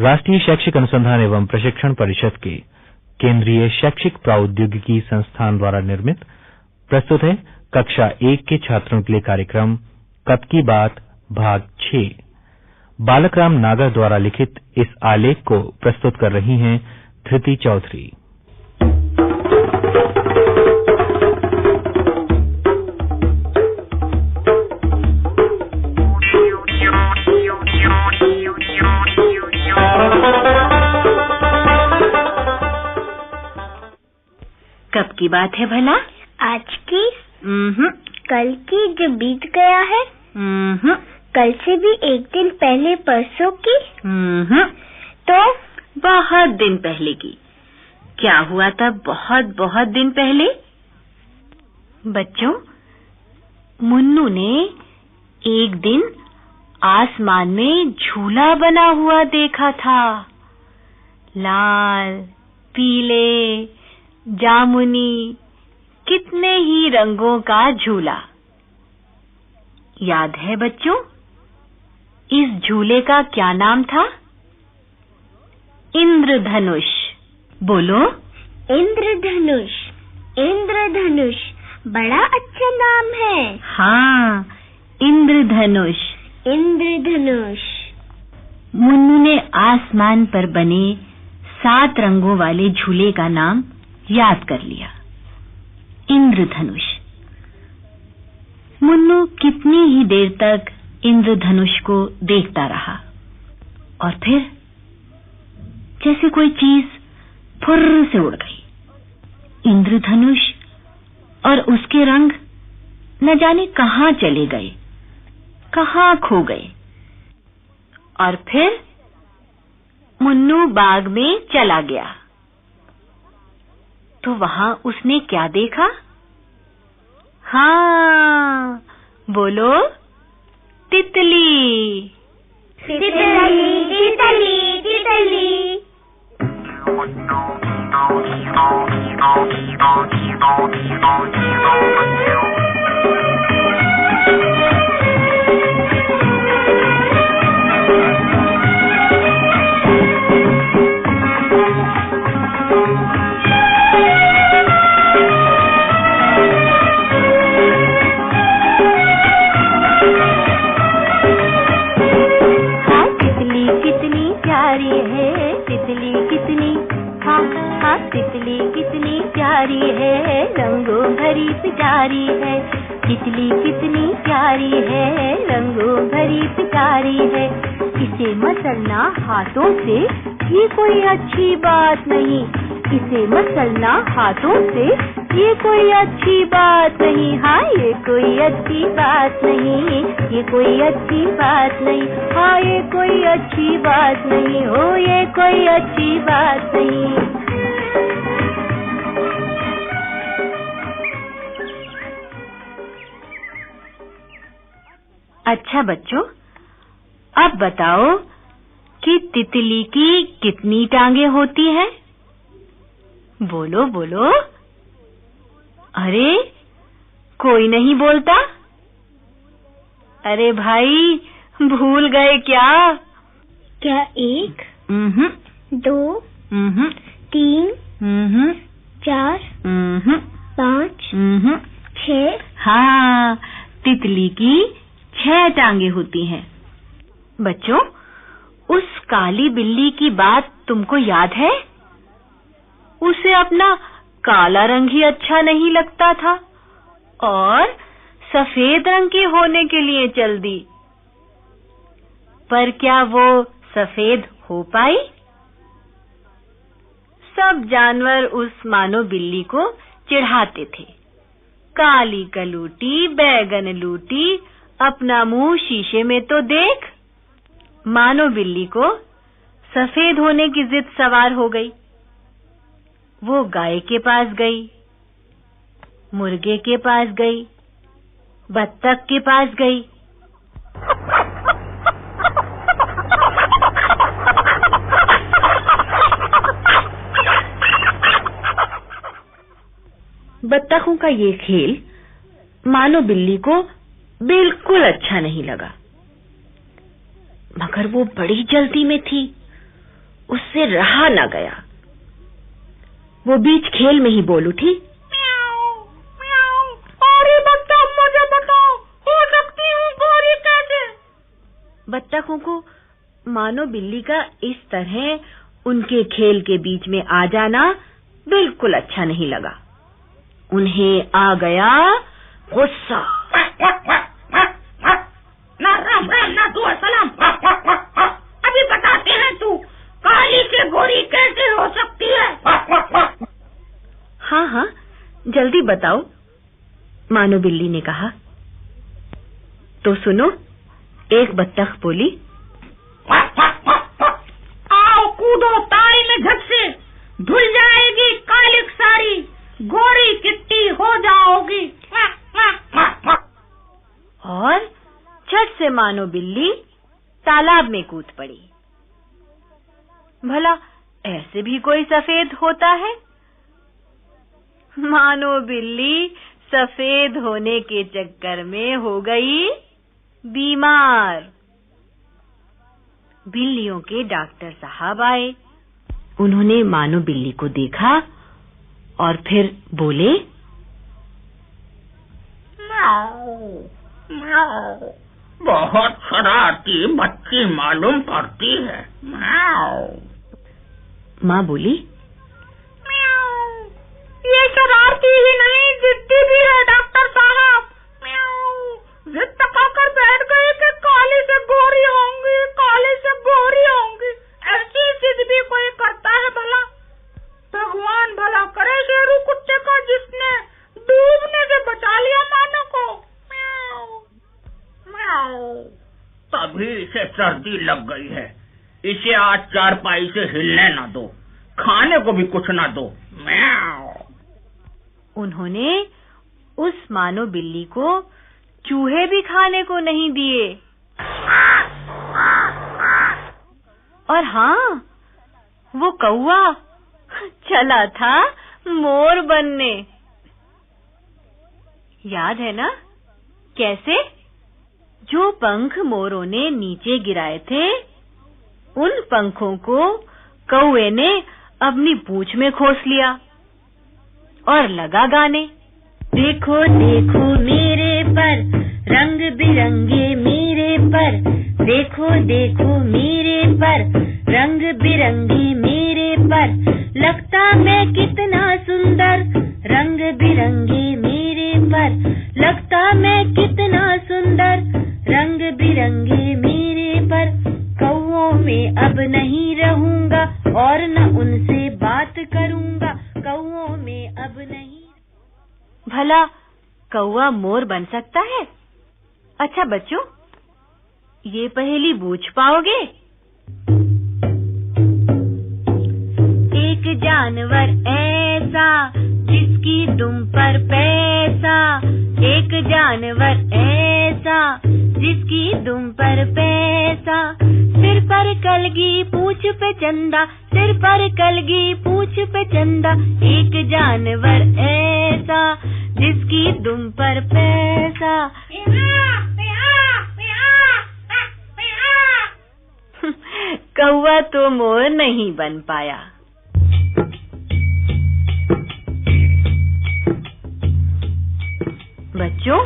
राष्ट्रीय शैक्षिक अनुसंधान एवं प्रशिक्षण परिषद के केंद्रीय शैक्षिक प्रौद्योगिकी संस्थान द्वारा निर्मित, प्रस्तुत है कक्षा एक के छात्रों के लिए कार्यक्रम, कब की बात, भाग छ बालक राम नागर द्वारा लिखित इस आलेख को प्रस्तुत कर रही हैं धृति चौधरी। की बात है भला? आज की? हम्म। कल की जो बीत गया है? हम्म। कल से भी एक दिन पहले परसों की? हम्म। तो? बहुत दिन पहले की। क्या हुआ था बहुत बहुत दिन पहले? बच्चों मुन्नू ने एक दिन आसमान में झूला बना हुआ देखा था। लाल पीले जामुनी कितने ही रंगों का झूला। याद है बच्चों इस झूले का क्या नाम था? इंद्रधनुष। बोलो। इंद्रधनुष। इंद्रधनुष बड़ा अच्छा नाम है। हाँ इंद्रधनुष। इंद्रधनुष। मुन्नू ने आसमान पर बने सात रंगों वाले झूले का नाम याद कर लिया। इंद्रधनुष। मुन्नू कितनी ही देर तक इंद्रधनुष को देखता रहा। और फिर जैसे कोई चीज़ फुर्र से उड़ गई। इंद्रधनुष और उसके रंग न जाने कहाँ चले गए, कहाँ खो गए। और फिर मुन्नू बाग में चला गया। तो वहाँ उसने क्या देखा हाँ बोलो तितली तितली तितली तितली हाँ पिटारी है, तितली कितनी प्यारी है, रंगों भरी पिटारी है। इसे मसलना हाथों से ये कोई अच्छी बात नहीं, इसे मसलना हाथों से ये कोई अच्छी बात नहीं हाँ ये कोई अच्छी बात नहीं, ये कोई अच्छी बात नहीं हाँ ये कोई अच्छी बात नहीं हो ये कोई अच्छी बात नहीं। अच्छा बच्चों अब बताओ कि तितली की कितनी टांगे होती हैं? बोलो बोलो। अरे कोई नहीं बोलता। अरे भाई भूल गए क्या? क्या एक दो तीन चार पाँच छ हाँ तितली की छह टांगे होती हैं। बच्चों, उस काली बिल्ली की बात तुमको याद है? उसे अपना काला रंग ही अच्छा नहीं लगता था और सफ़ेद रंग की होने के लिए चल दी पर क्या वो सफ़ेद हो पाई? सब जानवर उस मानो बिल्ली को चिढ़ाते थे। काली कलूटी, बैगन लूटी अपना मुँह शीशे में तो देख। मानो बिल्ली को सफ़ेद होने की जिद सवार हो गई। वो गाय के पास गई, मुर्गे के पास गई, बत्तख के पास गई। बत्तखों का ये खेल मानो बिल्ली को बिल्कुल अच्छा नहीं लगा। मगर वो बड़ी जल्दी में थी। उससे रहा न गया। वो बीच खेल में ही बोल उठी हो हूँ बत्तखों को मानो बिल्ली का इस तरह उनके खेल के बीच में आ जाना बिल्कुल अच्छा नहीं लगा। उन्हें आ गया गुस्सा। सलाम अभी बताते हैं तू काली से गोरी कैसे हो सकती है? हाँ हाँ जल्दी बताओ मानो बिल्ली ने कहा। तो सुनो एक बत्तख बोली आओ कूदो तारी में झट से धुल जाएगी काली सारी गोरी किट्टी हो जाओगी। और झट से मानो बिल्ली तालाब में कूद पड़ी। भला ऐसे भी कोई सफ़ेद होता है? मानो बिल्ली सफ़ेद होने के चक्कर में हो गई बीमार। बिल्लियों के डॉक्टर साहब आए। उन्होंने मानो बिल्ली को देखा और फिर बोले बहुत शरारती बच्ची मालूम पड़ती है। माँ बोली ये शरारती ही नहीं जिद्दी भी है डॉक्टर साहब। जिद पकाकर बैठ गई कि काली से गोरी होंगी काली से गोरी होंगी। ऐसी जिद भी कोई करता है भला? भगवान भला करे शेरू कुत्ते का जिसने डूबने से बचा लिया मानो तभी इसे सर्दी लग गई है। इसे आज चार पाई से हिलने न दो। खाने को भी कुछ न दो। उन्होंने उस मानो बिल्ली को चूहे भी खाने को नहीं दिए। और हाँ वो कौआ चला था मोर बनने। याद है ना? कैसे? जो पंख मोरों ने नीचे गिराए थे, उन पंखों को कौए ने अपनी पूंछ में खोस लिया और लगा गाने। देखो देखो मेरे पर, रंग बिरंगे मेरे पर। देखो देखो मेरे पर, रंग बिरंगे मेरे पर। लगता मैं कितना सुंदर, रंग बिरंगे मेरे पर। लगता मैं कितना सुंदर रंग बिरंगे मेरे पर। कौओं में अब नहीं रहूँगा और न उनसे बात करूँगा। कौओं में अब नहीं भला कौआ मोर बन सकता है? अच्छा बच्चों, ये पहेली बूझ पाओगे? एक जानवर ऐसा जिसकी दुम पर पैसा, एक जानवर ऐसा, जिसकी दुम पर पैसा। सिर पर कलगी, पूछ पे चंदा, सिर पर कलगी, पूछ पे चंदा, एक जानवर ऐसा, जिसकी दुम पर पैसा। कौआ तो मोर नहीं बन पाया। बच्चों,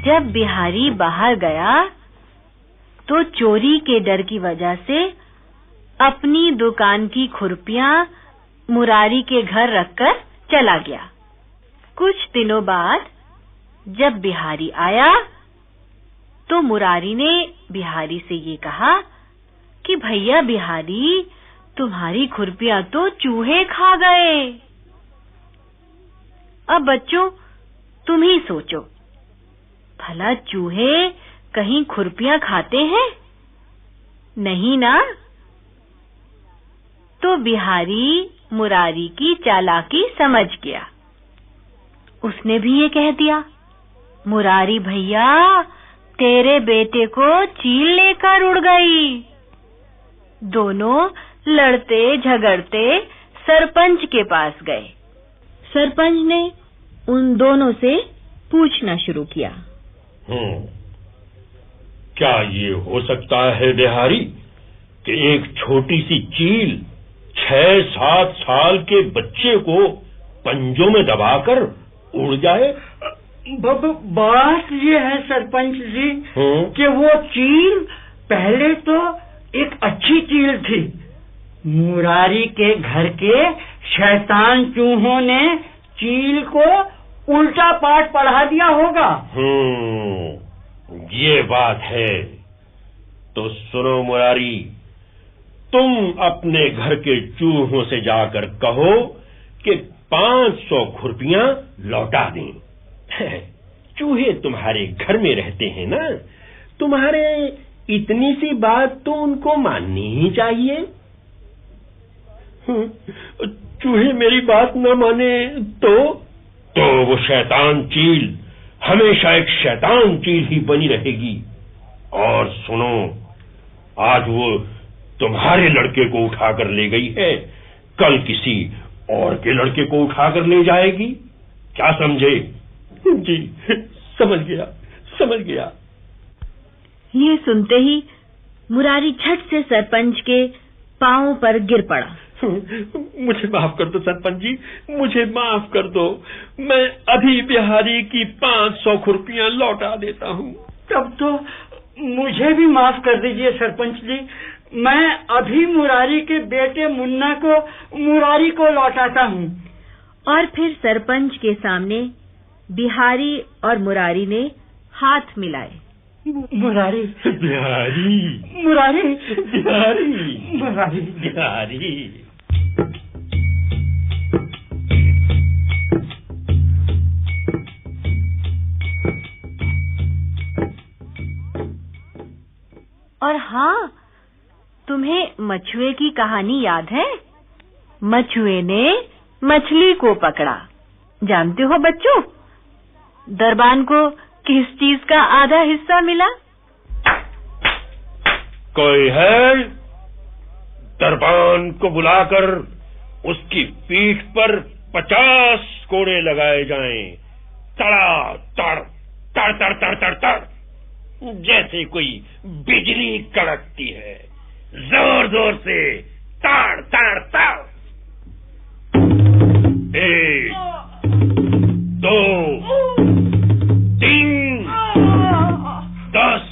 जब बिहारी बाहर गया तो चोरी के डर की वजह से अपनी दुकान की खुरपियाँ मुरारी के घर रखकर चला गया। कुछ दिनों बाद जब बिहारी आया तो मुरारी ने बिहारी से ये कहा कि, भैया बिहारी, तुम्हारी खुरपियाँ तो चूहे खा गए। अब बच्चों तुम ही सोचो। भला चूहे कहीं खुरपियाँ खाते हैं? नहीं ना? तो बिहारी मुरारी की चालाकी समझ गया। उसने भी ये कह दिया, मुरारी भैया, तेरे बेटे को चील लेकर उड़ गई। दोनों लड़ते झगड़ते सरपंच के पास गए। सरपंच ने उन दोनों से पूछना शुरू किया। हम्म। क्या ये हो सकता है बिहारी कि एक छोटी सी चील छह सात साल के बच्चे को पंजों में दबाकर उड़ जाए? ब- ब- बात ये है सरपंच जी हम्म। कि वो चील पहले तो एक अच्छी चील थी। मुरारी के घर के शैतान चूहों ने चील को उल्टा पाठ पढ़ा दिया होगा। हम्म ये बात है। तो सुनो मुरारी, तुम अपने घर के चूहों से जाकर कहो कि पाँच सौ खुरपियाँ लौटा दें। चूहे तुम्हारे घर में रहते हैं ना? तुम्हारे इतनी सी बात तो उनको माननी ही चाहिए। चूहे मेरी बात न माने तो तो वो शैतान चील हमेशा एक शैतान चील ही बनी रहेगी। और सुनो आज वो तुम्हारे लड़के को उठाकर ले गई है। कल किसी और के लड़के को उठाकर ले जाएगी। क्या समझे? जी समझ गया समझ गया। ये सुनते ही मुरारी झट से सरपंच के पांवों पर गिर पड़ा। मुझे माफ़ कर दो सरपंच जी। मुझे माफ़ कर दो। मैं अभी बिहारी की पाँच सौ खुरपियाँ लौटा देता हूँ। तब तो मुझे भी माफ़ कर दीजिए सरपंच जी। मैं अभी मुरारी के बेटे मुन्ना को मुरारी को लौटाता हूँ। और फिर सरपंच के सामने बिहारी और मुरारी ने हाथ मिलाए। मुरारी। बिहारी। मुरारी। बिहारी। मुरारी। बिहारी। तुम्हें मछुए की कहानी याद है? मछुए ने मछली को पकड़ा। जानते हो बच्चों? दरबान को किस चीज़ का आधा हिस्सा मिला? कोई है? दरबान को बुलाकर उसकी पीठ पर पचास कोड़े लगाए जाएँ। तड़ा, तड़ तड़ तड़ तड़ तड़ तड़, जैसे कोई बिजली कड़कती है। ज़ोर से। ताड़ ताड़ ताड़। एक, दो, तीन, दस,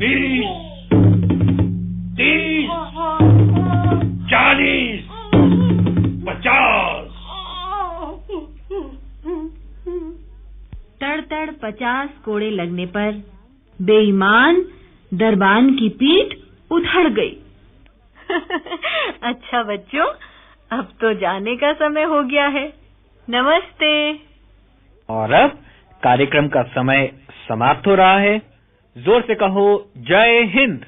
बीस, तीस, चालीस, पचास। तड़ तड़, पचास कोड़े लगने पर बेईमान दरबान की पीठ उधड़ गई। अच्छा बच्चों अब तो जाने का समय हो गया है। नमस्ते। और अब कार्यक्रम का समय समाप्त हो रहा है। ज़ोर से कहो जय हिंद।